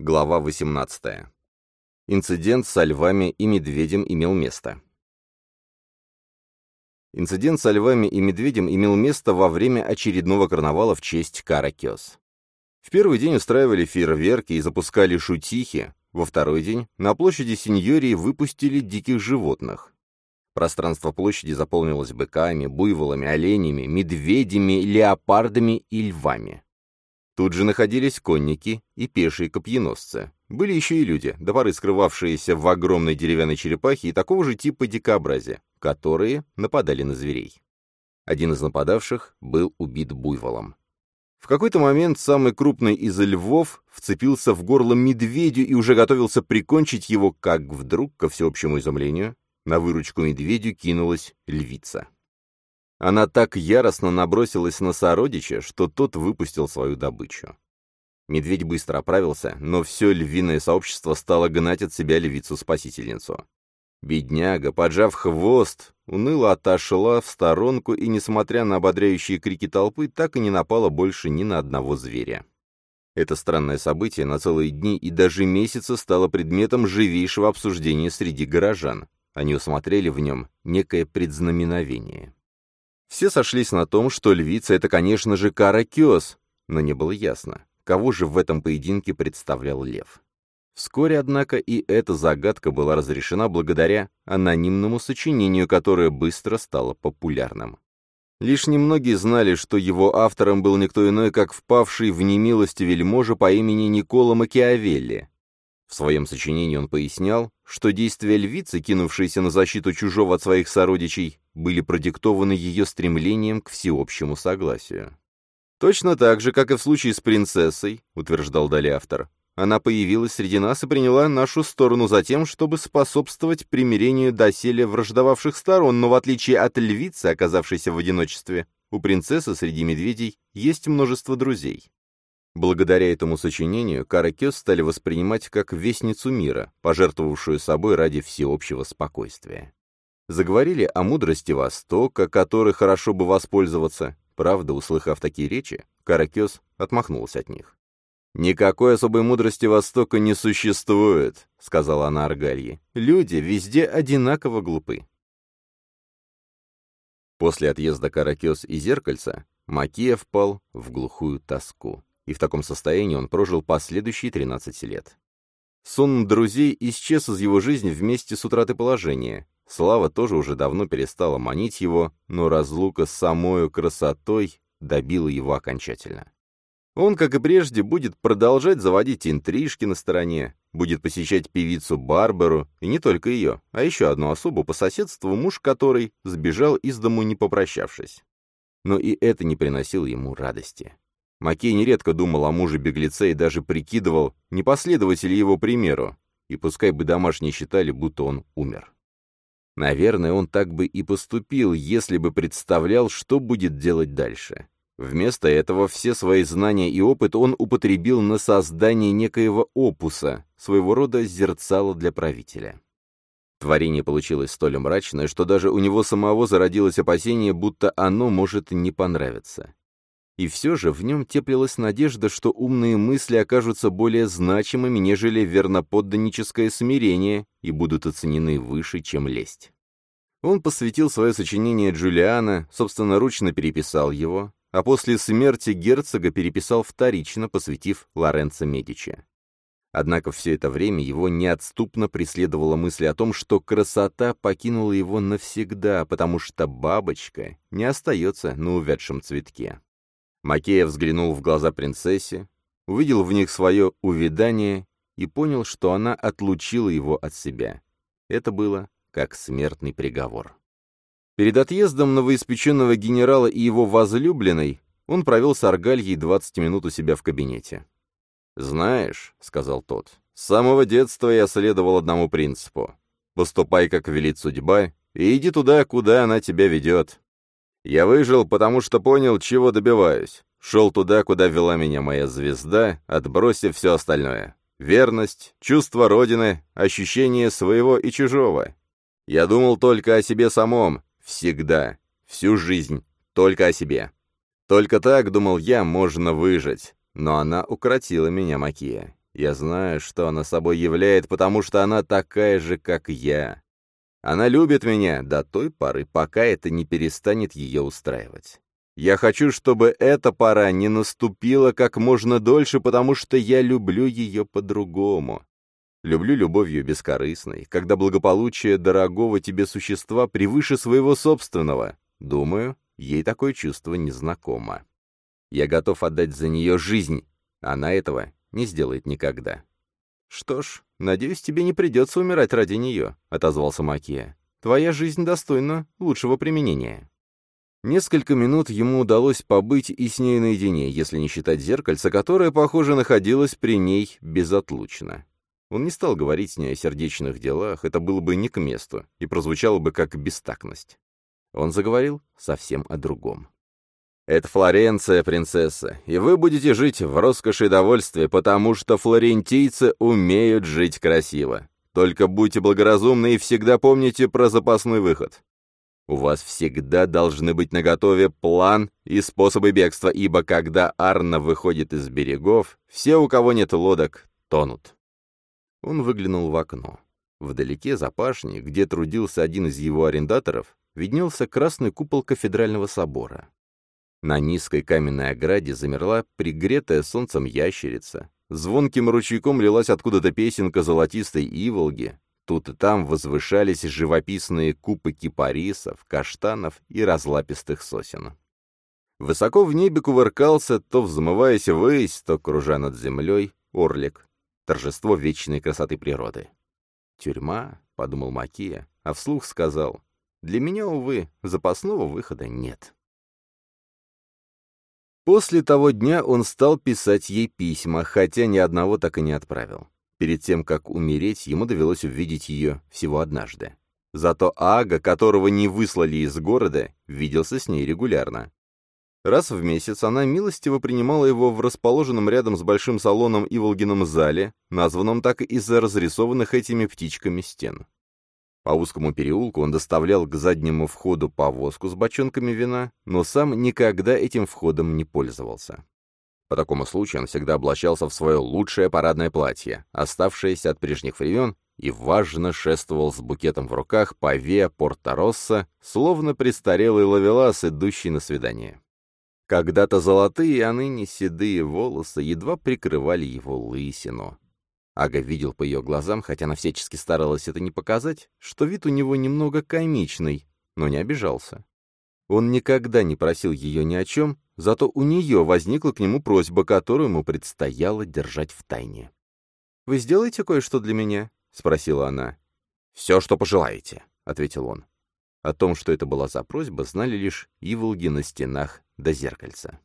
Глава 18. Инцидент со львами и медведем имел место. Инцидент со львами и медведем имел место во время очередного карнавала в честь Каракёс. В первый день устраивали фейерверки и запускали шутихи, во второй день на площади Синьории выпустили диких животных. Пространство площади заполнилось быками, буйволами, оленями, медведями, леопардами и львами. Тут же находились конники и пешие копьеносцы. Были еще и люди, до поры скрывавшиеся в огромной деревянной черепахе и такого же типа дикообразия, которые нападали на зверей. Один из нападавших был убит буйволом. В какой-то момент самый крупный из львов вцепился в горло медведю и уже готовился прикончить его, как вдруг, ко всеобщему изумлению, на выручку медведю кинулась львица. Она так яростно набросилась на сородича, что тот выпустил свою добычу. Медведь быстро оправился, но все львиное сообщество стало гнать от себя львицу-спасительницу. Бедняга, поджав хвост, уныло отошла в сторонку и, несмотря на ободряющие крики толпы, так и не напала больше ни на одного зверя. Это странное событие на целые дни и даже месяцы стало предметом живейшего обсуждения среди горожан. Они усмотрели в нем некое предзнаменовение. Все сошлись на том, что львица — это, конечно же, Каракёс, но не было ясно, кого же в этом поединке представлял лев. Вскоре, однако, и эта загадка была разрешена благодаря анонимному сочинению, которое быстро стало популярным. Лишь немногие знали, что его автором был никто иной, как впавший в немилость вельможа по имени Никола Макиавелли. В своем сочинении он пояснял, что действия львицы, кинувшиеся на защиту чужого от своих сородичей, были продиктованы ее стремлением к всеобщему согласию. Точно так же, как и в случае с принцессой, утверждал далее автор, она появилась среди нас и приняла нашу сторону за тем, чтобы способствовать примирению доселе враждовавших сторон, но в отличие от львицы, оказавшейся в одиночестве, у принцессы среди медведей есть множество друзей. Благодаря этому сочинению Каракёс стали воспринимать как вестницу мира, пожертвовавшую собой ради всеобщего спокойствия. Заговорили о мудрости Востока, которой хорошо бы воспользоваться. Правда, услыхав такие речи, Каракёс отмахнулся от них. «Никакой особой мудрости Востока не существует», — сказала она Аргалье. «Люди везде одинаково глупы». После отъезда Каракёс и Зеркальца Макия впал в глухую тоску и в таком состоянии он прожил последующие 13 лет. Сон друзей исчез из его жизни вместе с утратой положения. Слава тоже уже давно перестала манить его, но разлука с самой красотой добила его окончательно. Он, как и прежде, будет продолжать заводить интрижки на стороне, будет посещать певицу Барбару, и не только ее, а еще одну особу по соседству, муж которой сбежал из дому не попрощавшись. Но и это не приносило ему радости. Макей нередко думал о муже-беглеце и даже прикидывал, не последовать ли его примеру, и пускай бы домашние считали, будто он умер. Наверное, он так бы и поступил, если бы представлял, что будет делать дальше. Вместо этого все свои знания и опыт он употребил на создание некоего опуса, своего рода зерцала для правителя. Творение получилось столь мрачное, что даже у него самого зародилось опасение, будто оно может не понравиться. И все же в нем теплилась надежда, что умные мысли окажутся более значимыми, нежели верноподданническое смирение, и будут оценены выше, чем лесть. Он посвятил свое сочинение Джулиана, собственноручно переписал его, а после смерти герцога переписал вторично, посвятив Лоренцо Медичи. Однако все это время его неотступно преследовала мысль о том, что красота покинула его навсегда, потому что бабочка не остается на увядшем цветке. Макея взглянул в глаза принцессе, увидел в них свое увядание и понял, что она отлучила его от себя. Это было как смертный приговор. Перед отъездом новоиспеченного генерала и его возлюбленной он провел с Аргальей 20 минут у себя в кабинете. «Знаешь», — сказал тот, — «с самого детства я следовал одному принципу. Поступай, как велит судьба, и иди туда, куда она тебя ведет. Я выжил, потому что понял, чего добиваюсь. Шел туда, куда вела меня моя звезда, отбросив все остальное. Верность, чувство Родины, ощущение своего и чужого. Я думал только о себе самом, всегда, всю жизнь, только о себе. Только так, думал я, можно выжить. Но она укротила меня, Макия. Я знаю, что она собой являет, потому что она такая же, как я. Она любит меня до той поры, пока это не перестанет ее устраивать. Я хочу, чтобы эта пора не наступила как можно дольше, потому что я люблю ее по-другому. Люблю любовью бескорыстной, когда благополучие дорогого тебе существа превыше своего собственного. Думаю, ей такое чувство незнакомо. Я готов отдать за нее жизнь. Она этого не сделает никогда. «Что ж, надеюсь, тебе не придется умирать ради нее», — отозвался Макия. «Твоя жизнь достойна лучшего применения». Несколько минут ему удалось побыть и с ней наедине, если не считать зеркальца, которое, похоже, находилось при ней безотлучно. Он не стал говорить с ней о сердечных делах, это было бы не к месту, и прозвучало бы как бестактность. Он заговорил совсем о другом. «Это Флоренция, принцесса, и вы будете жить в роскоши и довольстве, потому что флорентийцы умеют жить красиво. Только будьте благоразумны и всегда помните про запасной выход. У вас всегда должны быть наготове план и способы бегства, ибо когда Арна выходит из берегов, все, у кого нет лодок, тонут. Он выглянул в окно. Вдалеке, за пашней, где трудился один из его арендаторов, виднелся красный купол кафедрального собора. На низкой каменной ограде замерла пригретая солнцем ящерица. Звонким ручейком лилась откуда-то песенка золотистой иволги, Тут и там возвышались живописные купы кипарисов, каштанов и разлапистых сосен. Высоко в небе кувыркался, то взмываясь ввысь, то кружа над землей, орлик. Торжество вечной красоты природы. «Тюрьма», — подумал Макия, а вслух сказал, «Для меня, увы, запасного выхода нет». После того дня он стал писать ей письма, хотя ни одного так и не отправил. Перед тем, как умереть, ему довелось увидеть ее всего однажды. Зато Ага, которого не выслали из города, виделся с ней регулярно. Раз в месяц она милостиво принимала его в расположенном рядом с большим салоном и Волгином зале, названном так из-за разрисованных этими птичками стен. По узкому переулку он доставлял к заднему входу повозку с бочонками вина, но сам никогда этим входом не пользовался. По такому случаю он всегда облачался в свое лучшее парадное платье, оставшееся от прежних времен, и важно шествовал с букетом в руках по Виа Порто-Росса, словно престарелый ловелас, идущий на свидание. Когда-то золотые, а ныне седые волосы едва прикрывали его лысину. Ага видел по ее глазам, хотя она всячески старалась это не показать, что вид у него немного комичный, но не обижался. Он никогда не просил ее ни о чем, зато у нее возникла к нему просьба, которую ему предстояло держать в тайне. «Вы сделаете кое-что для меня?» — спросила она. «Все, что пожелаете», — ответил он. О том, что это была за просьба, знали лишь иволги на стенах до зеркальца.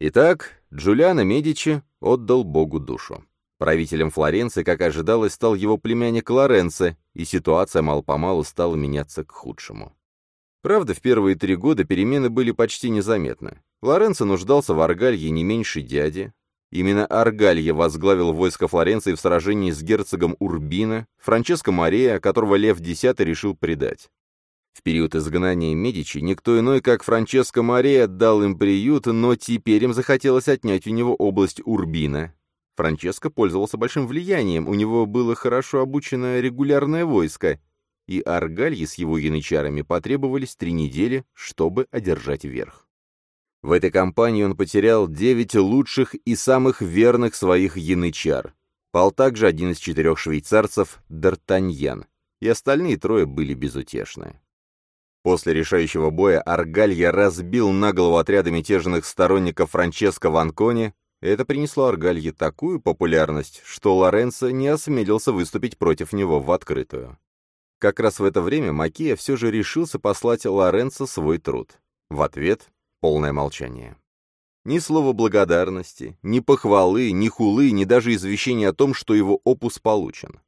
Итак, Джулиано Медичи отдал Богу душу. Правителем Флоренции, как ожидалось, стал его племянник Лоренцо, и ситуация мало-помалу стала меняться к худшему. Правда, в первые три года перемены были почти незаметны. Лоренцо нуждался в Аргалье не меньше дяди. Именно Аргалье возглавил войско Флоренции в сражении с герцогом Урбино, Франческо Мария, которого Лев X решил предать. В период изгнания Медичи никто иной, как Франческо Мария, дал им приют, но теперь им захотелось отнять у него область Урбина. Франческо пользовался большим влиянием, у него было хорошо обученное регулярное войско, и Аргальи с его янычарами потребовались три недели, чтобы одержать верх. В этой кампании он потерял девять лучших и самых верных своих янычар. Пал также один из четырех швейцарцев Д'Артаньян, и остальные трое были безутешны. После решающего боя Аргалья разбил на голову отряды мятежных сторонников Франческо Ванкони, это принесло Аргалье такую популярность, что Лоренцо не осмелился выступить против него в открытую. Как раз в это время Макия все же решился послать Лоренцо свой труд. В ответ — полное молчание. Ни слова благодарности, ни похвалы, ни хулы, ни даже извещения о том, что его опус получен.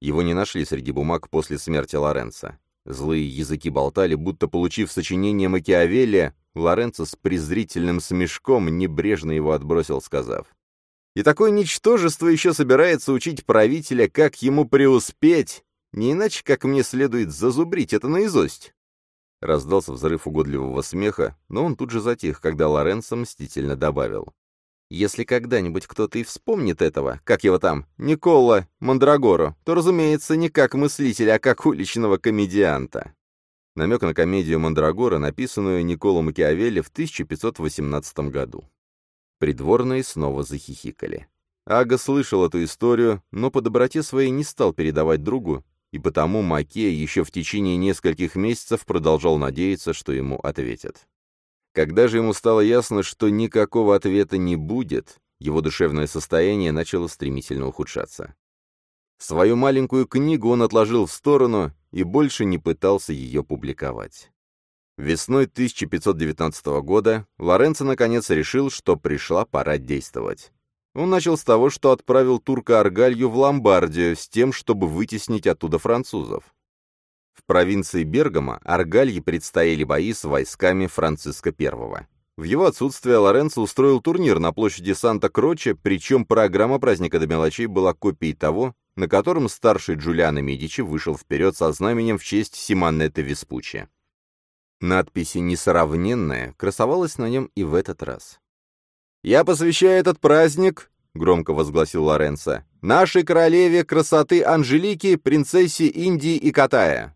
Его не нашли среди бумаг после смерти Лоренцо. Злые языки болтали, будто получив сочинение Макиавелли, Лоренцо с презрительным смешком небрежно его отбросил, сказав. «И такое ничтожество еще собирается учить правителя, как ему преуспеть, не иначе, как мне следует зазубрить это наизусть. Раздался взрыв угодливого смеха, но он тут же затих, когда Лоренцо мстительно добавил. Если когда-нибудь кто-то и вспомнит этого, как его там, Никола Мандрагоро, то, разумеется, не как мыслителя, а как уличного комедианта. Намек на комедию Мандрагора, написанную Николо Макиавелли в 1518 году. Придворные снова захихикали. Ага слышал эту историю, но по доброте своей не стал передавать другу, и потому Маке еще в течение нескольких месяцев продолжал надеяться, что ему ответят. Когда же ему стало ясно, что никакого ответа не будет, его душевное состояние начало стремительно ухудшаться. Свою маленькую книгу он отложил в сторону и больше не пытался ее публиковать. Весной 1519 года Лоренцо наконец решил, что пришла пора действовать. Он начал с того, что отправил турка Аргалью в Ломбардию с тем, чтобы вытеснить оттуда французов. В провинции Бергамо Аргалье предстояли бои с войсками Франциска I. В его отсутствие Лоренцо устроил турнир на площади Санта-Кроче, причем программа праздника до мелочей была копией того, на котором старший Джулиано Медичи вышел вперед со знаменем в честь Симонетто Веспуччи. Надпись «Несравненная» красовалась на нем и в этот раз. «Я посвящаю этот праздник», — громко возгласил Лоренцо, «нашей королеве красоты Анжелики, принцессе Индии и Катая».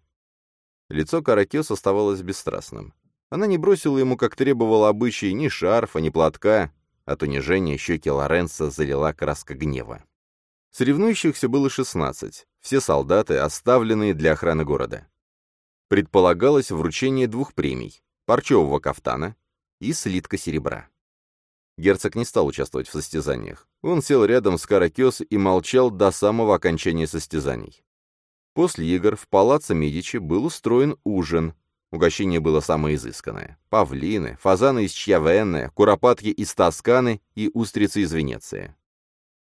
Лицо Каракес оставалось бесстрастным. Она не бросила ему, как требовал обычай, ни шарфа, ни платка. От унижения щеки Лоренцо залила краска гнева. Соревнующихся было 16, все солдаты, оставленные для охраны города. Предполагалось вручение двух премий – парчевого кафтана и слитка серебра. Герцог не стал участвовать в состязаниях. Он сел рядом с Каракес и молчал до самого окончания состязаний. После игр в палаццо Медичи был устроен ужин. Угощение было самое изысканное. Павлины, фазаны из Чьявенне, куропатки из Тосканы и устрицы из Венеции.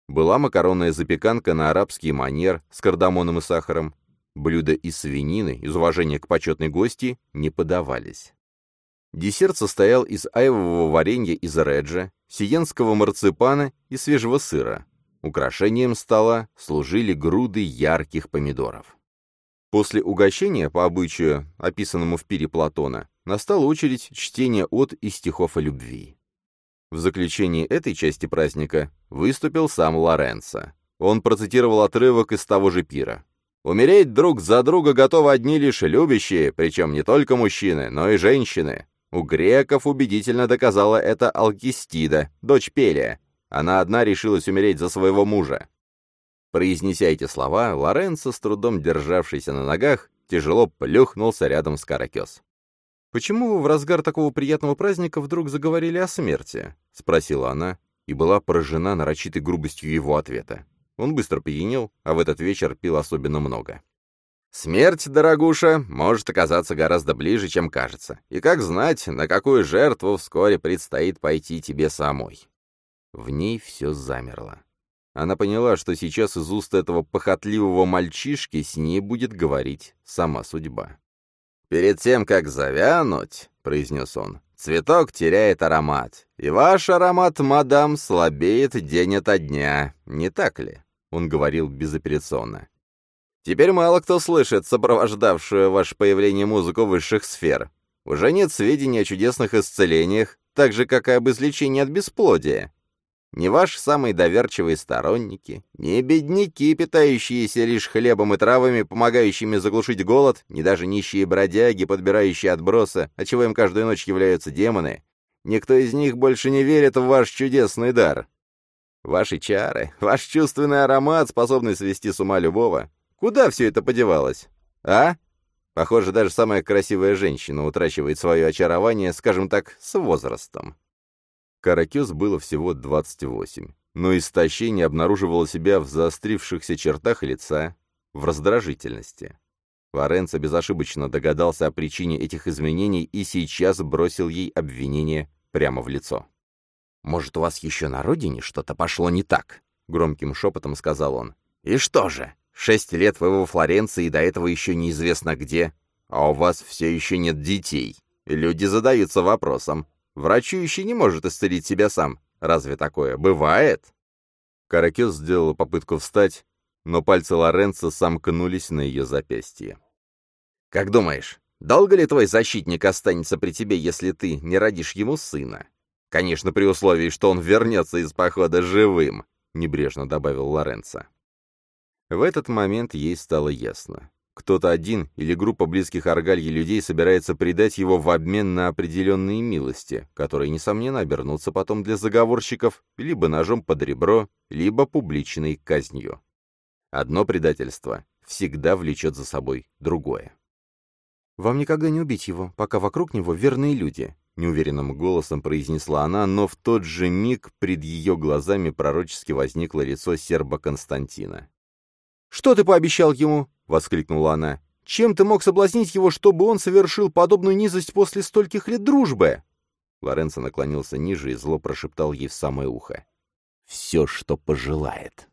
Была макаронная запеканка на арабский манер с кардамоном и сахаром. Блюда из свинины, из уважения к почетной гости, не подавались. Десерт состоял из айвового варенья из реджа, сиенского марципана и свежего сыра. Украшением стола служили груды ярких помидоров. После угощения, по обычаю, описанному в пире Платона, настала очередь чтения от и стихов о любви. В заключении этой части праздника выступил сам Лоренцо. Он процитировал отрывок из того же пира. «Умереть друг за друга готовы одни лишь любящие, причем не только мужчины, но и женщины. У греков убедительно доказала это Алкистида, дочь Пелия, она одна решилась умереть за своего мужа. Произнеся эти слова, Лоренцо, с трудом державшийся на ногах, тяжело плюхнулся рядом с Каракес. «Почему вы в разгар такого приятного праздника вдруг заговорили о смерти?» — спросила она, и была поражена нарочитой грубостью его ответа. Он быстро пьянел, а в этот вечер пил особенно много. «Смерть, дорогуша, может оказаться гораздо ближе, чем кажется. И как знать, на какую жертву вскоре предстоит пойти тебе самой?» В ней все замерло. Она поняла, что сейчас из уст этого похотливого мальчишки с ней будет говорить сама судьба. «Перед тем, как завянуть», — произнес он, — «цветок теряет аромат, и ваш аромат, мадам, слабеет день ото дня, не так ли?» — он говорил безапелляционно. «Теперь мало кто слышит сопровождавшую ваше появление музыку высших сфер. Уже нет сведений о чудесных исцелениях, так же, как и об излечении от бесплодия. Ни ваши самые доверчивые сторонники, ни бедняки, питающиеся лишь хлебом и травами, помогающими заглушить голод, ни даже нищие бродяги, подбирающие отбросы, отчего им каждую ночь являются демоны, никто из них больше не верит в ваш чудесный дар. Ваши чары, ваш чувственный аромат, способный свести с ума любого. Куда все это подевалось? А? Похоже, даже самая красивая женщина утрачивает свое очарование, скажем так, с возрастом. Каракес было всего 28, но истощение обнаруживало себя в заострившихся чертах лица, в раздражительности. Лоренцо безошибочно догадался о причине этих изменений и сейчас бросил ей обвинение прямо в лицо. «Может, у вас еще на родине что-то пошло не так?» — громким шепотом сказал он. «И что же? Шесть лет вы во Флоренции, и до этого еще неизвестно где, а у вас все еще нет детей. Люди задаются вопросом, Врачующий не может исцелить себя сам. Разве такое бывает? Каракес сделал попытку встать, но пальцы Лоренцо сомкнулись на ее запястье. «Как думаешь, долго ли твой защитник останется при тебе, если ты не родишь ему сына? Конечно, при условии, что он вернется из похода живым», — небрежно добавил Лоренцо. В этот момент ей стало ясно. Кто-то один или группа близких Аргальи людей собирается предать его в обмен на определенные милости, которые, несомненно, обернутся потом для заговорщиков либо ножом под ребро, либо публичной казнью. Одно предательство всегда влечет за собой другое. «Вам никогда не убить его, пока вокруг него верные люди», — неуверенным голосом произнесла она, но в тот же миг пред ее глазами пророчески возникло лицо серба Константина. «Что ты пообещал ему?» — воскликнула она. «Чем ты мог соблазнить его, чтобы он совершил подобную низость после стольких лет дружбы?» Лоренцо наклонился ниже и зло прошептал ей в самое ухо. «Все, что пожелает».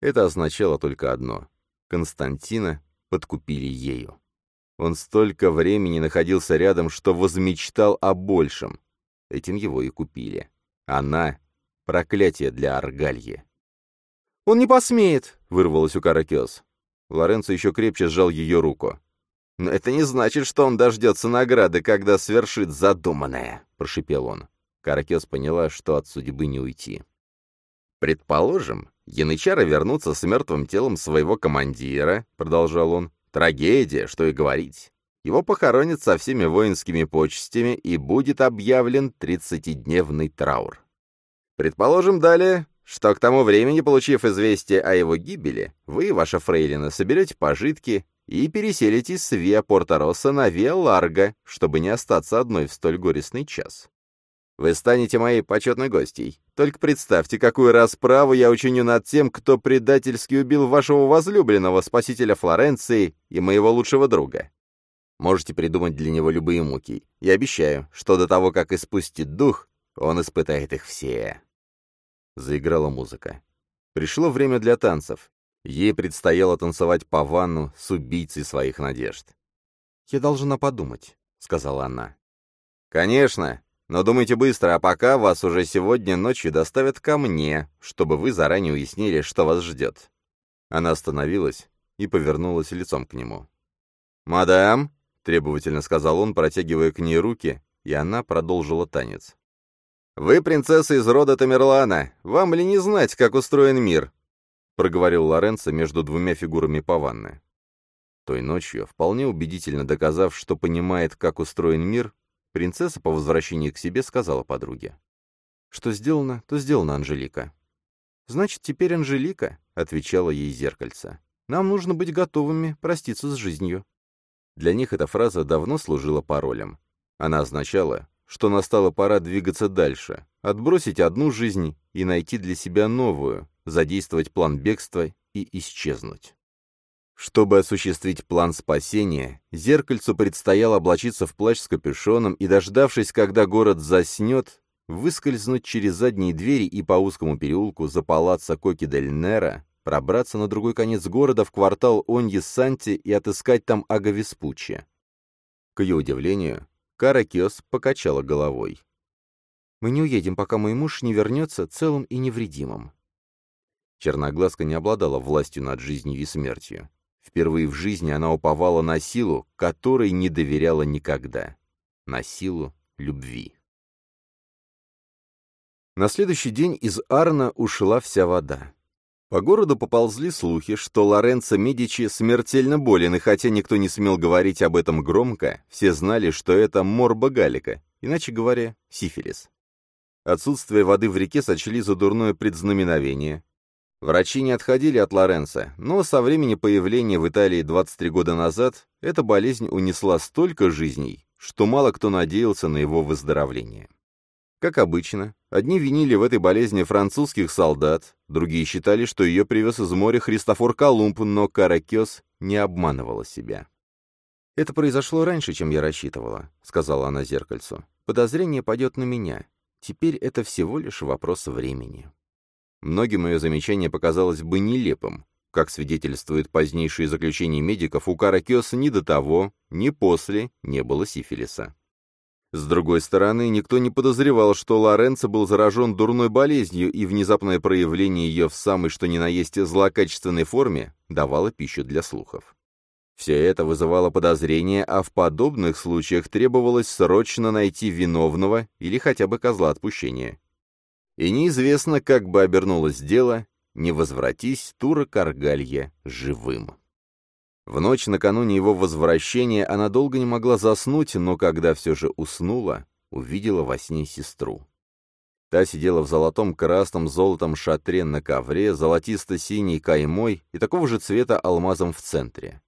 Это означало только одно. Константина подкупили ею. Он столько времени находился рядом, что возмечтал о большем. Этим его и купили. Она — проклятие для Аргальи. «Он не посмеет!» — вырвалось у Каракес. Лоренцо еще крепче сжал ее руку. «Но это не значит, что он дождется награды, когда свершит задуманное», — прошипел он. Каракес поняла, что от судьбы не уйти. «Предположим, янычары вернутся с мертвым телом своего командира», — продолжал он. Трагедия, что и говорить. Его похоронят со всеми воинскими почестями и будет объявлен тридцатидневный траур. Предположим далее, что к тому времени, получив известие о его гибели, вы, ваша фрейлина, соберете пожитки и переселитесь с Виа Порто-Росса на Виа Ларго, чтобы не остаться одной в столь горестный час. Вы станете моей почетной гостьей. Только представьте, какую расправу я учиню над тем, кто предательски убил вашего возлюбленного, спасителя Флоренции и моего лучшего друга. Можете придумать для него любые муки. Я обещаю, что до того, как испустит дух, он испытает их все. Заиграла музыка. Пришло время для танцев. Ей предстояло танцевать по ванну с убийцей своих надежд. «Я должна подумать», — сказала она. «Конечно», но думайте быстро, а пока вас уже сегодня ночью доставят ко мне, чтобы вы заранее уяснили, что вас ждет». Она остановилась и повернулась лицом к нему. «Мадам», — требовательно сказал он, протягивая к ней руки, и она продолжила танец. «Вы принцесса из рода Тамерлана. Вам ли не знать, как устроен мир?» — проговорил Лоренцо между двумя фигурами Паванны. Той ночью, вполне убедительно доказав, что понимает, как устроен мир, Принцесса по возвращении к себе сказала подруге. «Что сделано, то сделано, Анжелика». «Значит, теперь Анжелика», — отвечала ей зеркальце. «Нам нужно быть готовыми проститься с жизнью». Для них эта фраза давно служила паролем. Она означала, что настала пора двигаться дальше, отбросить одну жизнь и найти для себя новую, задействовать план бегства и исчезнуть. Чтобы осуществить план спасения, зеркальцу предстояло облачиться в плащ с капюшоном и, дождавшись, когда город заснет, выскользнуть через задние двери и по узкому переулку за палаццо Коки-дель-Нера, пробраться на другой конец города в квартал Оньи-Санти и отыскать там Ага Веспуччи. К ее удивлению, Кара Киос покачала головой. «Мы не уедем, пока мой муж не вернется целым и невредимым». Черноглазка не обладала властью над жизнью и смертью. Впервые в жизни она уповала на силу, которой не доверяла никогда. На силу любви. На следующий день из Арна ушла вся вода. По городу поползли слухи, что Лоренцо Медичи смертельно болен, и хотя никто не смел говорить об этом громко, все знали, что это морба галика, иначе говоря, сифилис. Отсутствие воды в реке сочли за дурное предзнаменование, Врачи не отходили от Лоренца, но со времени появления в Италии 23 года назад эта болезнь унесла столько жизней, что мало кто надеялся на его выздоровление. Как обычно, одни винили в этой болезни французских солдат, другие считали, что ее привез из моря Христофор Колумб, но Каракес не обманывала себя. «Это произошло раньше, чем я рассчитывала», — сказала она зеркальцу. «Подозрение пойдет на меня. Теперь это всего лишь вопрос времени». Многим ее замечание показалось бы нелепым. Как свидетельствует позднейшее заключение медиков, у Каракиоса ни до того, ни после не было сифилиса. С другой стороны, никто не подозревал, что Лоренцо был заражен дурной болезнью, и внезапное проявление ее в самой что ни на есть злокачественной форме давало пищу для слухов. Все это вызывало подозрения, а в подобных случаях требовалось срочно найти виновного или хотя бы козла отпущения. И неизвестно, как бы обернулось дело, не возвратись Тура Каргалья живым. В ночь накануне его возвращения она долго не могла заснуть, но когда все же уснула, увидела во сне сестру. Та сидела в золотом красном золотом шатре на ковре, золотисто-синей каймой и такого же цвета алмазом в центре.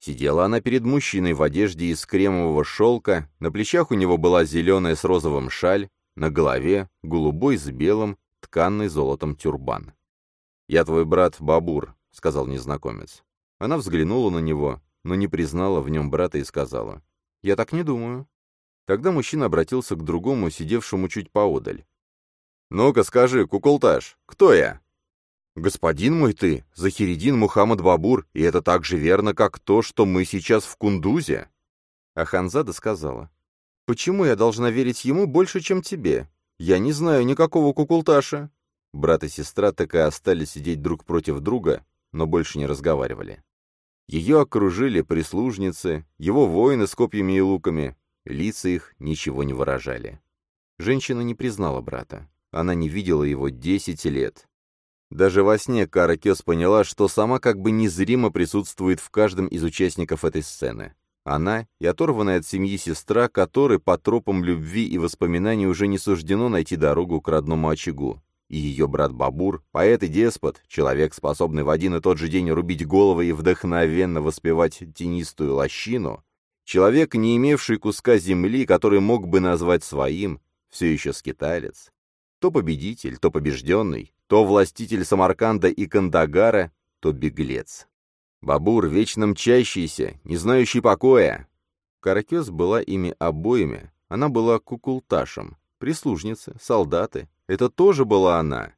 Сидела она перед мужчиной в одежде из кремового шелка, на плечах у него была зеленая с розовым шаль, на голове голубой с белым, тканный золотом тюрбан. «Я твой брат Бабур», — сказал незнакомец. Она взглянула на него, но не признала в нем брата и сказала. «Я так не думаю». Тогда мужчина обратился к другому, сидевшему чуть поодаль. «Ну-ка скажи, куколташ, кто я?» «Господин мой ты, Захиридин Мухаммад Бабур, и это так же верно, как то, что мы сейчас в Кундузе». А Ханзада сказала, «Почему я должна верить ему больше, чем тебе? Я не знаю никакого кукулташа». Брат и сестра так и остались сидеть друг против друга, но больше не разговаривали. Ее окружили прислужницы, его воины с копьями и луками, лица их ничего не выражали. Женщина не признала брата. Она не видела его десять лет. Даже во сне Кара Кёс поняла, что сама как бы незримо присутствует в каждом из участников этой сцены. Она и оторванная от семьи сестра, которой по тропам любви и воспоминаний уже не суждено найти дорогу к родному очагу. И ее брат Бабур, поэт и деспот, человек, способный в один и тот же день рубить головы и вдохновенно воспевать тенистую лощину, человек, не имевший куска земли, который мог бы назвать своим, все еще скиталец, то победитель, то побежденный, то властитель Самарканда и Кандагара, то беглец. Бабур, вечно мчащийся, не знающий покоя. Каракес была ими обоими, она была кукулташем, прислужницы, солдаты, это тоже была она.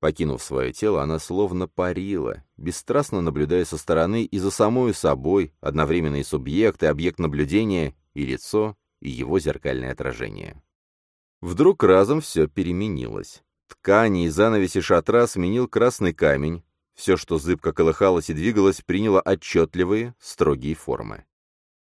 Покинув свое тело, она словно парила, бесстрастно наблюдая со стороны и за самой собой, одновременно и субъект, и объект наблюдения, и лицо, и его зеркальное отражение. Вдруг разом все переменилось. Ткани и занавеси шатра сменил красный камень. Все, что зыбко колыхалось и двигалось, приняло отчетливые, строгие формы.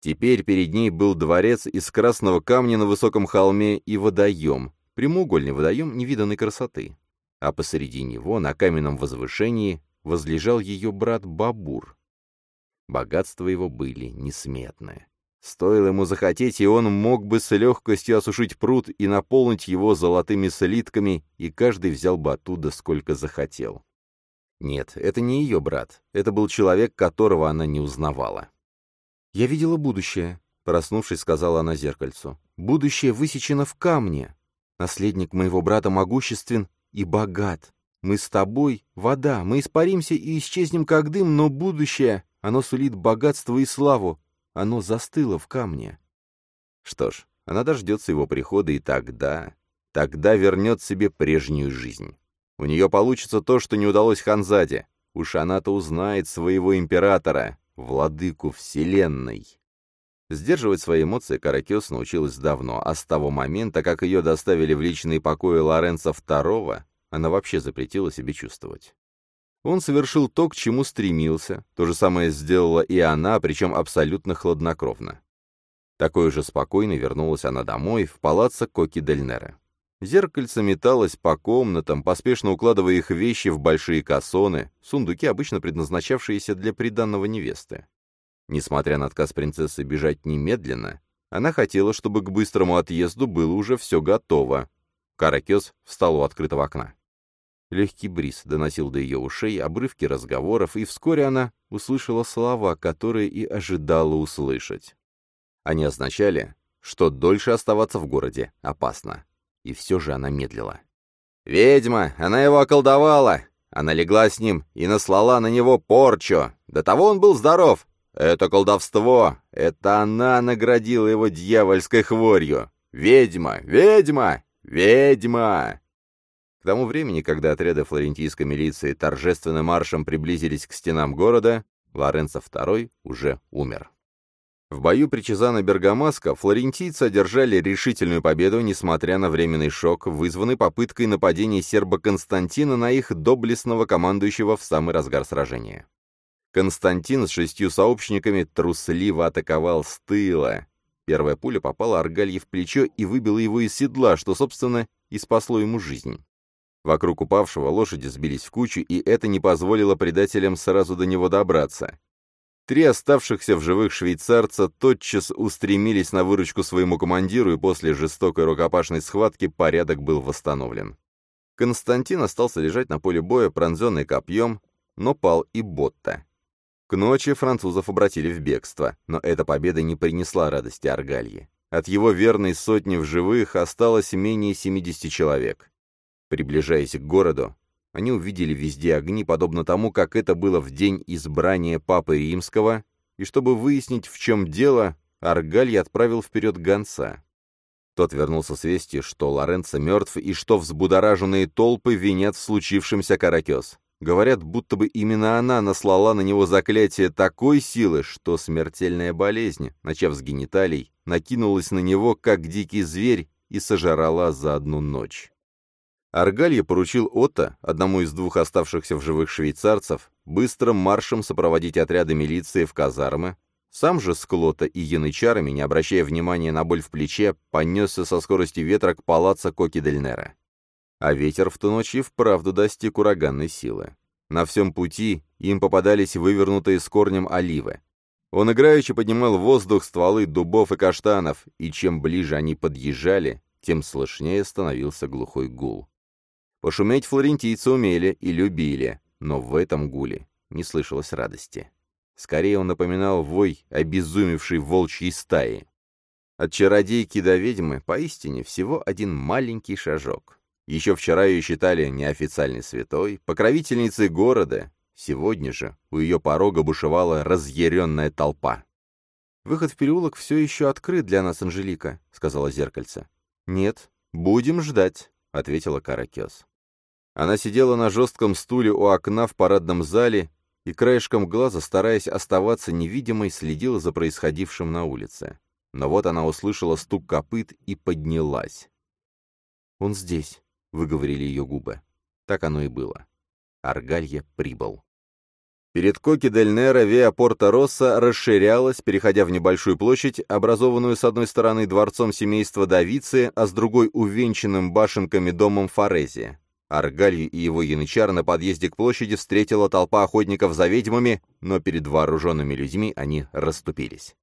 Теперь перед ней был дворец из красного камня на высоком холме и водоем, прямоугольный водоем невиданной красоты. А посреди него, на каменном возвышении, возлежал ее брат Бабур. Богатства его были несметные. Стоило ему захотеть, и он мог бы с легкостью осушить пруд и наполнить его золотыми слитками, и каждый взял бы оттуда сколько захотел. Нет, это не ее брат. Это был человек, которого она не узнавала. «Я видела будущее», — проснувшись, сказала она зеркальцу. «Будущее высечено в камне. Наследник моего брата могуществен и богат. Мы с тобой — вода, мы испаримся и исчезнем как дым, но будущее, оно сулит богатство и славу, оно застыло в камне. Что ж, она дождется его прихода, и тогда... Тогда вернет себе прежнюю жизнь. У нее получится то, что не удалось Ханзаде. Уж она-то узнает своего императора, владыку Вселенной. Сдерживать свои эмоции Каракес научилась давно, а с того момента, как ее доставили в личные покои Лоренца II, она вообще запретила себе чувствовать. Он совершил то, к чему стремился, то же самое сделала и она, причем абсолютно хладнокровно. Такой же спокойной вернулась она домой, в палаццо Коки-дель-Нере. Зеркальце металось по комнатам, поспешно укладывая их вещи в большие кассоны, сундуки, обычно предназначавшиеся для приданного невесты. Несмотря на отказ принцессы бежать немедленно, она хотела, чтобы к быстрому отъезду было уже все готово. Каракес встал у открытого окна. Легкий бриз доносил до ее ушей обрывки разговоров, и вскоре она услышала слова, которые и ожидала услышать. Они означали, что дольше оставаться в городе опасно. И все же она медлила. «Ведьма! Она его околдовала! Она легла с ним и наслала на него порчу! До того он был здоров! Это колдовство! Это она наградила его дьявольской хворью! Ведьма! Ведьма! Ведьма!» К тому времени, когда отряды флорентийской милиции торжественным маршем приблизились к стенам города, Лоренцо II уже умер. В бою при Чезано Бергамаско флорентийцы одержали решительную победу, несмотря на временный шок, вызванный попыткой нападения серба Константина на их доблестного командующего в самый разгар сражения. Константин с шестью сообщниками трусливо атаковал с тыла. Первая пуля попала Аргалье в плечо и выбила его из седла, что, собственно, и спасло ему жизнь. Вокруг упавшего лошади сбились в кучу, и это не позволило предателям сразу до него добраться. Три оставшихся в живых швейцарца тотчас устремились на выручку своему командиру, и после жестокой рукопашной схватки порядок был восстановлен. Константин остался лежать на поле боя, пронзенный копьем, но пал и Ботта. К ночи французов обратили в бегство, но эта победа не принесла радости Аргалье. От его верной сотни в живых осталось менее 70 человек. Приближаясь к городу, они увидели везде огни, подобно тому, как это было в день избрания Папы Римского, и чтобы выяснить, в чем дело, Аргаль отправил вперед гонца. Тот вернулся с вестью, что Лоренцо мертв и что взбудораженные толпы винят в случившемся Каракес. Говорят, будто бы именно она наслала на него заклятие такой силы, что смертельная болезнь, начав с гениталий, накинулась на него, как дикий зверь, и сожрала за одну ночь. Аргалья поручил Отто, одному из двух оставшихся в живых швейцарцев, быстрым маршем сопроводить отряды милиции в казармы. Сам же с Клота и янычарами, не обращая внимания на боль в плече, понесся со скоростью ветра к палаца Коки-дель-Нера. А ветер в ту ночь и вправду достиг ураганной силы. На всем пути им попадались вывернутые с корнем оливы. Он играючи поднимал в воздух стволы дубов и каштанов, и чем ближе они подъезжали, тем слышнее становился глухой гул. Пошуметь флорентийцы умели и любили, но в этом гуле не слышалось радости. Скорее он напоминал вой обезумевшей волчьей стаи. От чародейки до ведьмы поистине всего один маленький шажок. Еще вчера ее считали неофициальной святой, покровительницей города. Сегодня же у ее порога бушевала разъяренная толпа. «Выход в переулок все еще открыт для нас, Анжелика», — сказала зеркальце. «Нет, будем ждать», — ответила Каракес. Она сидела на жестком стуле у окна в парадном зале и краешком глаза, стараясь оставаться невидимой, следила за происходившим на улице. Но вот она услышала стук копыт и поднялась. «Он здесь», — выговорили ее губы. Так оно и было. Аргалья прибыл. Перед Коки-дель-Нера Виа Порта-Росса расширялась, переходя в небольшую площадь, образованную с одной стороны дворцом семейства Давицы, а с другой — увенчанным башенками домом Форези. Аргалью и его янычар на подъезде к площади встретила толпа охотников за ведьмами, но перед вооруженными людьми они расступились.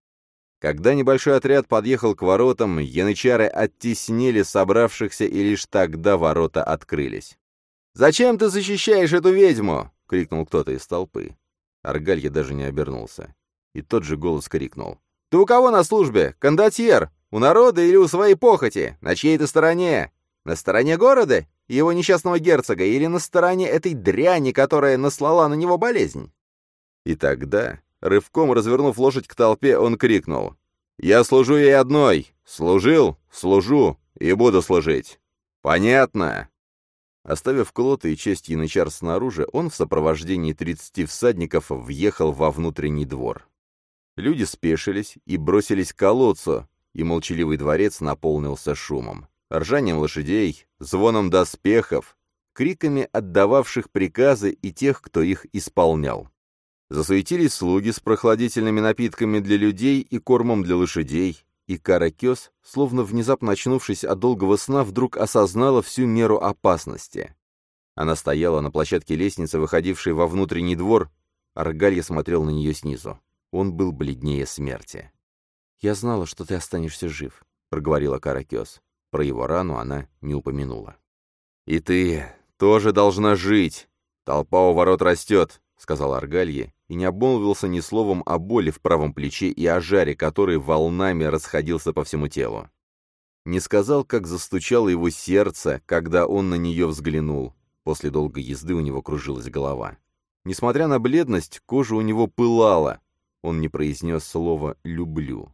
Когда небольшой отряд подъехал к воротам, янычары оттеснили собравшихся, и лишь тогда ворота открылись. «Зачем ты защищаешь эту ведьму?» — крикнул кто-то из толпы. Аргалья даже не обернулся. И тот же голос крикнул. «Ты у кого на службе? Кондотьер? У народа или у своей похоти? На чьей ты стороне? На стороне города его несчастного герцога или на стороне этой дряни, которая наслала на него болезнь? И тогда, рывком развернув лошадь к толпе, он крикнул. «Я служу ей одной! Служил, служу и буду служить! Понятно!» Оставив Клота и честь янычар снаружи, он в сопровождении тридцати всадников въехал во внутренний двор. Люди спешились и бросились к колодцу, и молчаливый дворец наполнился шумом ржанием лошадей, звоном доспехов, криками отдававших приказы и тех, кто их исполнял. Засуетились слуги с прохладительными напитками для людей и кормом для лошадей, и Каракес, словно внезапно очнувшись от долгого сна, вдруг осознала всю меру опасности. Она стояла на площадке лестницы, выходившей во внутренний двор. Аргалья смотрел на нее снизу. Он был бледнее смерти. «Я знала, что ты останешься жив», — проговорила Каракес. Про его рану она не упомянула. «И ты тоже должна жить! Толпа у ворот растет!» — сказал Аргалье, и не обмолвился ни словом о боли в правом плече и о жаре, который волнами расходился по всему телу. Не сказал, как застучало его сердце, когда он на нее взглянул. После долгой езды у него кружилась голова. Несмотря на бледность, кожа у него пылала. Он не произнес слово «люблю».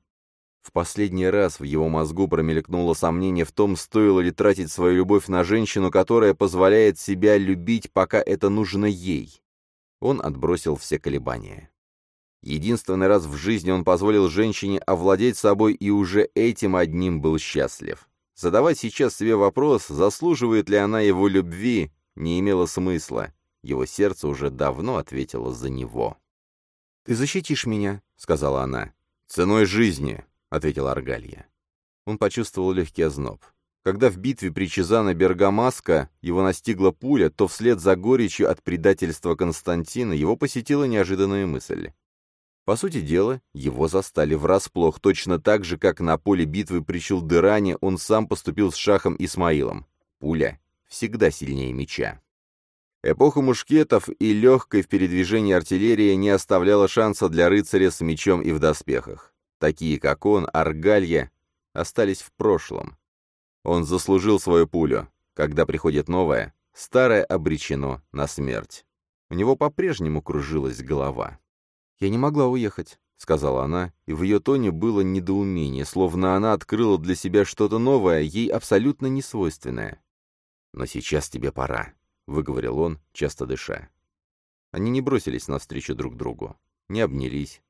В последний раз в его мозгу промелькнуло сомнение в том, стоило ли тратить свою любовь на женщину, которая позволяет себя любить, пока это нужно ей. Он отбросил все колебания. Единственный раз в жизни он позволил женщине овладеть собой и уже этим одним был счастлив. Задавать сейчас себе вопрос, заслуживает ли она его любви, не имело смысла. Его сердце уже давно ответило за него. «Ты защитишь меня», — сказала она. «Ценой жизни», — ответил Аргалья. Он почувствовал легкий озноб. Когда в битве при Чезана Бергамаска его настигла пуля, то вслед за горечью от предательства Константина его посетила неожиданная мысль. По сути дела, его застали врасплох, точно так же, как на поле битвы при Чулдыране он сам поступил с Шахом Исмаилом. Пуля всегда сильнее меча. Эпоха мушкетов и легкой в передвижении артиллерии не оставляла шанса для рыцаря с мечом и в доспехах. Такие, как он, Аргалья, остались в прошлом. Он заслужил свою пулю. Когда приходит новая, старое обречено на смерть. У него по-прежнему кружилась голова. «Я не могла уехать», — сказала она, и в ее тоне было недоумение, словно она открыла для себя что-то новое, ей абсолютно несвойственное. «Но сейчас тебе пора», — выговорил он, часто дыша. Они не бросились навстречу друг другу, не обнялись.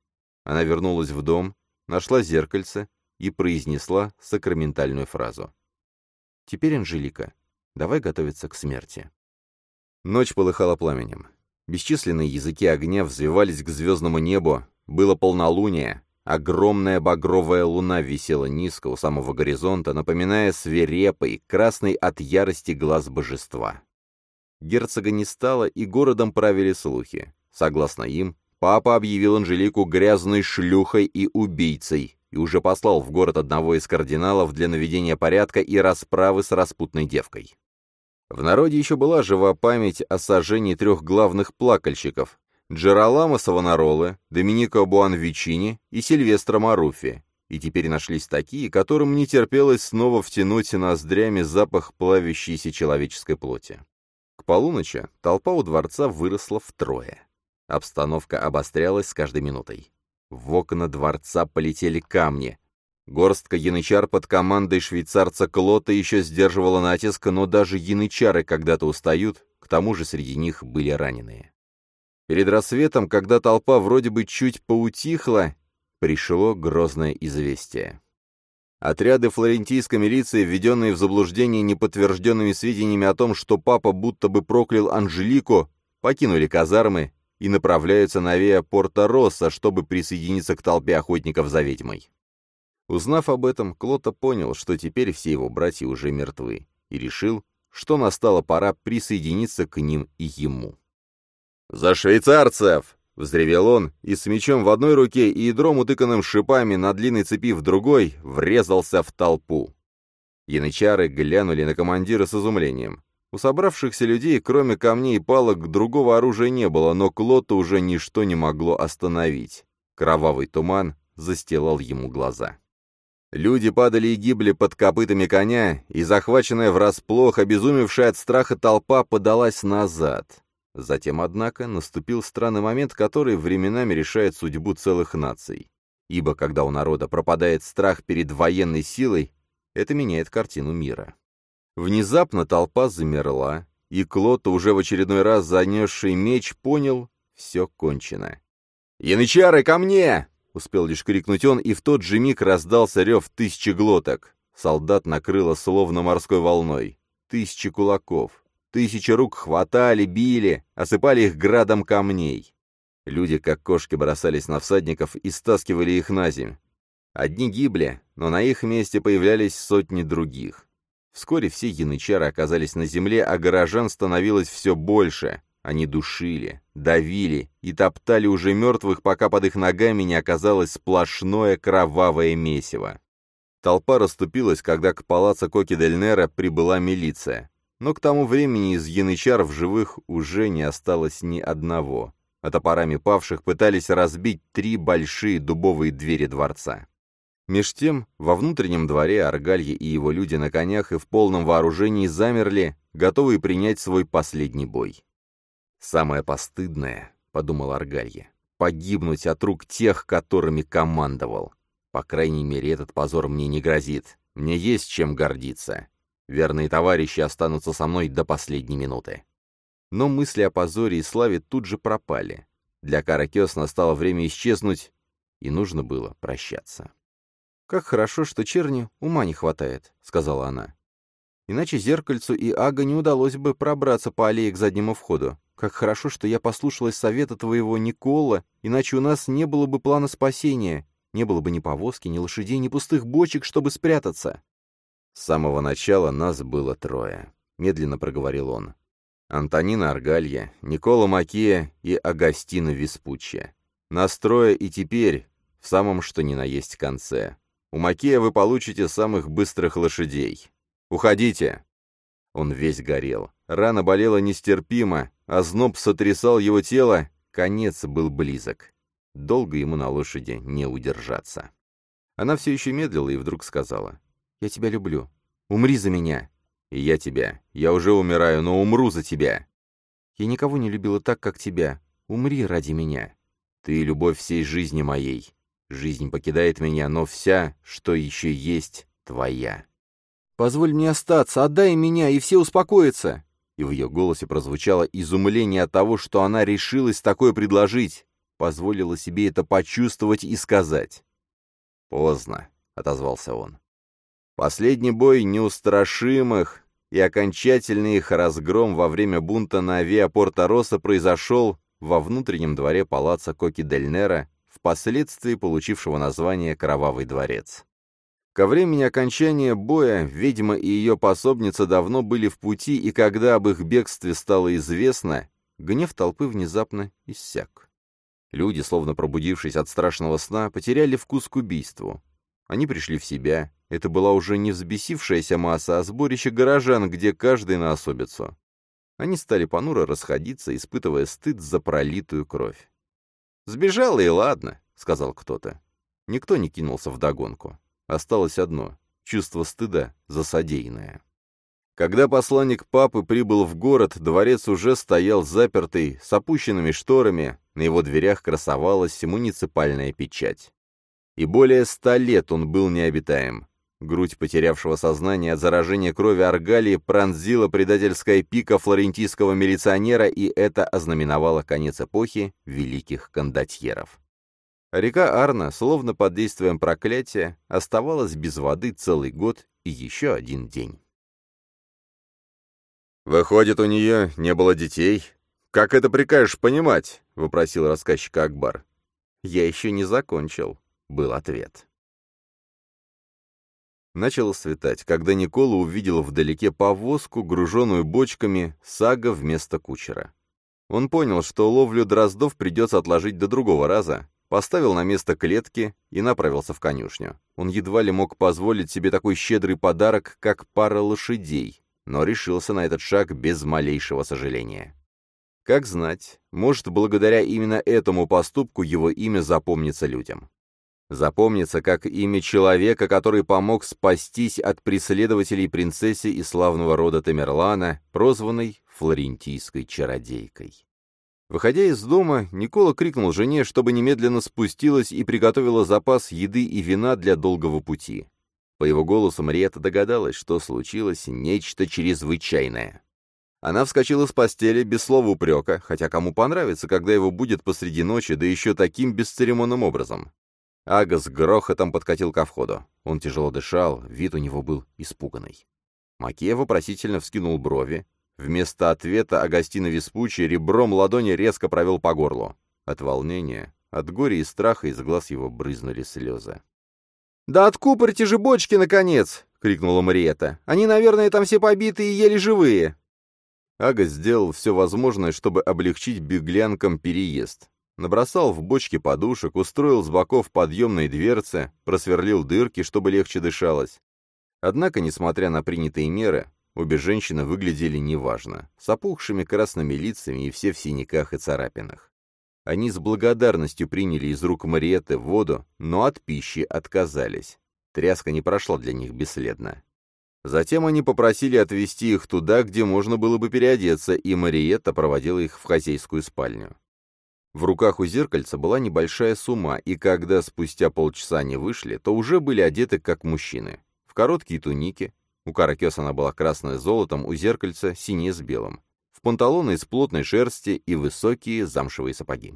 Она вернулась в дом, нашла зеркальце и произнесла сакраментальную фразу. «Теперь, Анжелика, давай готовиться к смерти». Ночь полыхала пламенем. Бесчисленные языки огня взвивались к звездному небу, было полнолуние, огромная багровая луна висела низко у самого горизонта, напоминая свирепый, красный от ярости глаз божества. Герцога не стало, и городом правили слухи. Согласно им, папа объявил Анжелику грязной шлюхой и убийцей, и уже послал в город одного из кардиналов для наведения порядка и расправы с распутной девкой. В народе еще была жива память о сожжении трех главных плакальщиков — Джералама Савонаролы, Доминика Буанвичини и Сильвестра Маруфи, и теперь нашлись такие, которым не терпелось снова втянуть ноздрями запах плавящейся человеческой плоти. К полуночи толпа у дворца выросла втрое. Обстановка обострялась с каждой минутой. В окна дворца полетели камни, Горстка янычар под командой швейцарца Клота еще сдерживала натиск, но даже янычары когда-то устают, к тому же среди них были раненые. Перед рассветом, когда толпа вроде бы чуть поутихла, пришло грозное известие. Отряды флорентийской милиции, введенные в заблуждение неподтвержденными сведениями о том, что папа будто бы проклял Анжелику, покинули казармы и направляются на Виа Порто-Росса, чтобы присоединиться к толпе охотников за ведьмой. Узнав об этом, Клота понял, что теперь все его братья уже мертвы, и решил, что настала пора присоединиться к ним и ему. «За швейцарцев!» — взревел он, и с мечом в одной руке и ядром, утыканным шипами на длинной цепи в другой, врезался в толпу. Янычары глянули на командира с изумлением. У собравшихся людей, кроме камней и палок, другого оружия не было, но Клота уже ничто не могло остановить. Кровавый туман застилал ему глаза. Люди падали и гибли под копытами коня, и захваченная врасплох, обезумевшая от страха толпа подалась назад. Затем, однако, наступил странный момент, который временами решает судьбу целых наций. Ибо когда у народа пропадает страх перед военной силой, это меняет картину мира. Внезапно толпа замерла, и Клотто, уже в очередной раз занесший меч, понял — все кончено. «Янычары, ко мне!» Успел лишь крикнуть он, и в тот же миг раздался рев тысячи глоток. Солдат накрыло словно морской волной. Тысячи кулаков. Тысячи рук хватали, били, осыпали их градом камней. Люди, как кошки, бросались на всадников и стаскивали их на земь. Одни гибли, но на их месте появлялись сотни других. Вскоре все янычары оказались на земле, а горожан становилось все больше. Они душили, давили и топтали уже мертвых, пока под их ногами не оказалось сплошное кровавое месиво. Толпа расступилась, когда к палаццо Коки-дель-Нера прибыла милиция. Но к тому времени из янычар в живых уже не осталось ни одного. А топорами павших пытались разбить три большие дубовые двери дворца. Меж тем, во внутреннем дворе Аргалье и его люди на конях и в полном вооружении замерли, готовые принять свой последний бой. «Самое постыдное», — подумал Аргалье, — «погибнуть от рук тех, которыми командовал. По крайней мере, этот позор мне не грозит. Мне есть чем гордиться. Верные товарищи останутся со мной до последней минуты». Но мысли о позоре и славе тут же пропали. Для Каракес настало время исчезнуть, и нужно было прощаться. «Как хорошо, что черни ума не хватает», — сказала она. Иначе зеркальцу и Ага не удалось бы пробраться по аллее к заднему входу. Как хорошо, что я послушалась совета твоего Никола, иначе у нас не было бы плана спасения, не было бы ни повозки, ни лошадей, ни пустых бочек, чтобы спрятаться. С самого начала нас было трое, — медленно проговорил он. Антонина Аргалья, Никола Макия и Агастина Веспуччи. Настроя и теперь, в самом что ни на есть конце. У Макия вы получите самых быстрых лошадей. Уходите!» Он весь горел. Рана болела нестерпимо, а зноб сотрясал его тело, конец был близок. Долго ему на лошади не удержаться. Она все еще медлила и вдруг сказала. «Я тебя люблю. Умри за меня!» «И я тебя. Я уже умираю, но умру за тебя!» «Я никого не любила так, как тебя. Умри ради меня!» «Ты — любовь всей жизни моей. Жизнь покидает меня, но вся, что еще есть, твоя». «Позволь мне остаться, отдай меня, и все успокоятся!» И в ее голосе прозвучало изумление от того, что она решилась такое предложить, позволила себе это почувствовать и сказать. «Поздно», — отозвался он. Последний бой неустрашимых и окончательный их разгром во время бунта на авиа Порто-Росса произошел во внутреннем дворе палаца Коки-дель-Нера, впоследствии получившего название «Кровавый дворец». Ко времени окончания боя ведьма и ее пособница давно были в пути, и когда об их бегстве стало известно, гнев толпы внезапно иссяк. Люди, словно пробудившись от страшного сна, потеряли вкус к убийству. Они пришли в себя. Это была уже не взбесившаяся масса, а сборище горожан, где каждый на особицу. Они стали понуро расходиться, испытывая стыд за пролитую кровь. «Сбежала и ладно», — сказал кто-то. Никто не кинулся в догонку. Осталось одно — чувство стыда за содеянное. Когда посланник папы прибыл в город, дворец уже стоял запертый, с опущенными шторами, на его дверях красовалась муниципальная печать. И более ста лет он был необитаем. Грудь потерявшего сознание от заражения крови Аргалии пронзила предательская пика флорентийского милиционера, и это ознаменовало конец эпохи великих кондотьеров. Река Арна, словно под действием проклятия, оставалась без воды целый год и еще один день. «Выходит, у нее не было детей? Как это прикажешь понимать?» — вопросил рассказчик Акбар. «Я еще не закончил», — был ответ. Начало светать, когда Никола увидел вдалеке повозку, груженную бочками, сага вместо кучера. Он понял, что ловлю дроздов придется отложить до другого раза, поставил на место клетки и направился в конюшню. Он едва ли мог позволить себе такой щедрый подарок, как пара лошадей, но решился на этот шаг без малейшего сожаления. Как знать, может, благодаря именно этому поступку его имя запомнится людям. Запомнится как имя человека, который помог спастись от преследователей принцессе и славного рода Тамерлана, прозванной флорентийской чародейкой. Выходя из дома, Никола крикнул жене, чтобы немедленно спустилась и приготовила запас еды и вина для долгого пути. По его голосу Мариетта догадалась, что случилось нечто чрезвычайное. Она вскочила с постели без слова упрека, хотя кому понравится, когда его будет посреди ночи, да еще таким бесцеремонным образом. Ага с грохотом подкатил ко входу. Он тяжело дышал, вид у него был испуганный. Макея вопросительно вскинул брови, Вместо ответа Агастина Веспуччи ребром ладони резко провел по горлу. От волнения, от горя и страха из глаз его брызнули слезы. «Да откупорьте же бочки, наконец!» — крикнула Мариетта. «Они, наверное, там все побиты и еле живые!» Ага сделал все возможное, чтобы облегчить беглянкам переезд. Набросал в бочки подушек, устроил с боков подъемные дверцы, просверлил дырки, чтобы легче дышалось. Однако, несмотря на принятые меры, Обе женщины выглядели неважно, с опухшими красными лицами и все в синяках и царапинах. Они с благодарностью приняли из рук Мариетты воду, но от пищи отказались. Тряска не прошла для них бесследно. Затем они попросили отвезти их туда, где можно было бы переодеться, и Мариетта проводила их в хозяйскую спальню. В руках у зеркальца была небольшая сумма, и когда спустя полчаса они вышли, то уже были одеты как мужчины. В короткие туники, у Каракес она была красная с золотом, у зеркальца синяя с белым. В панталоны из плотной шерсти и высокие замшевые сапоги.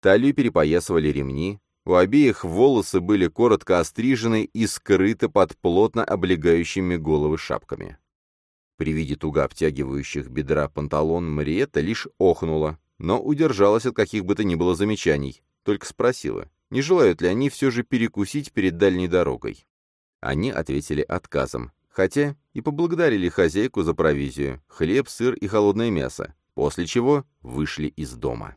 Талию перепоясывали ремни, у обеих волосы были коротко острижены и скрыты под плотно облегающими головы шапками. При виде туго обтягивающих бедра панталон Мариетта лишь охнула, но удержалась от каких бы то ни было замечаний, только спросила, не желают ли они все же перекусить перед дальней дорогой. Они ответили отказом, хотя и поблагодарили хозяйку за провизию, хлеб, сыр и холодное мясо, после чего вышли из дома.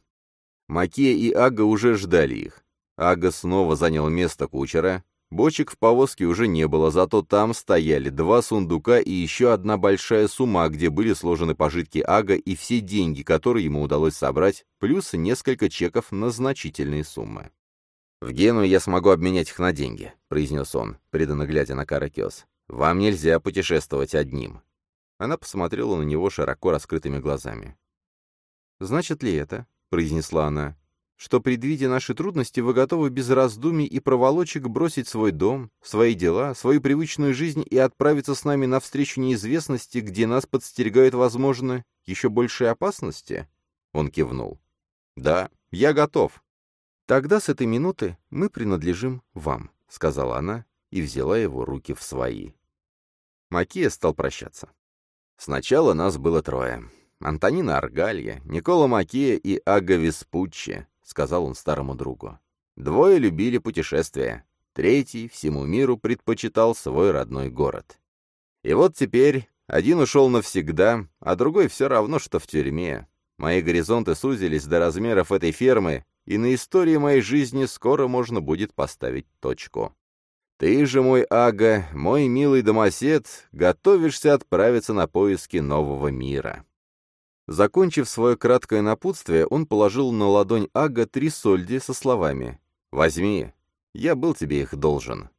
Макия и Ага уже ждали их. Ага снова занял место кучера, Бочек в повозке уже не было, зато там стояли два сундука и еще одна большая сумма, где были сложены пожитки Ага и все деньги, которые ему удалось собрать, плюс несколько чеков на значительные суммы. «В Гену я смогу обменять их на деньги», — произнес он, преданно глядя на Каракес. «Вам нельзя путешествовать одним». Она посмотрела на него широко раскрытыми глазами. «Значит ли это?» — произнесла она что, предвидя наши трудности, вы готовы без раздумий и проволочек бросить свой дом, свои дела, свою привычную жизнь и отправиться с нами навстречу неизвестности, где нас подстерегают, возможно, еще большие опасности?» Он кивнул. «Да, я готов». «Тогда с этой минуты мы принадлежим вам», — сказала она и взяла его руки в свои. Макия стал прощаться. Сначала нас было трое. Антонина Аргалья, Никола Макия и Ага Веспуччи, — сказал он старому другу. Двое любили путешествия, третий всему миру предпочитал свой родной город. И вот теперь один ушел навсегда, а другой все равно, что в тюрьме. Мои горизонты сузились до размеров этой фермы, и на истории моей жизни скоро можно будет поставить точку. Ты же, мой Ага, мой милый домосед, готовишься отправиться на поиски нового мира. Закончив свое краткое напутствие, он положил на ладонь Ага три сольди со словами «Возьми, я был тебе их должен».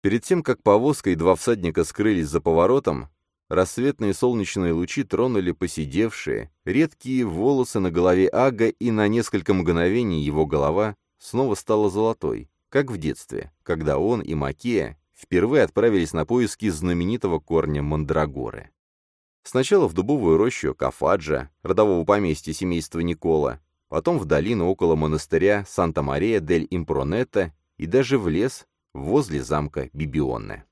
Перед тем, как повозка и два всадника скрылись за поворотом, рассветные солнечные лучи тронули посидевшие, редкие волосы на голове Ага, и на несколько мгновений его голова снова стала золотой, как в детстве, когда он и Макея впервые отправились на поиски знаменитого корня Мандрагоры. Сначала в дубовую рощу Кафаджа, родового поместья семейства Никола, потом в долину около монастыря Санта-Мария дель Импронетта и даже в лес возле замка Бибионне.